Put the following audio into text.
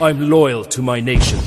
I'm loyal to my nation.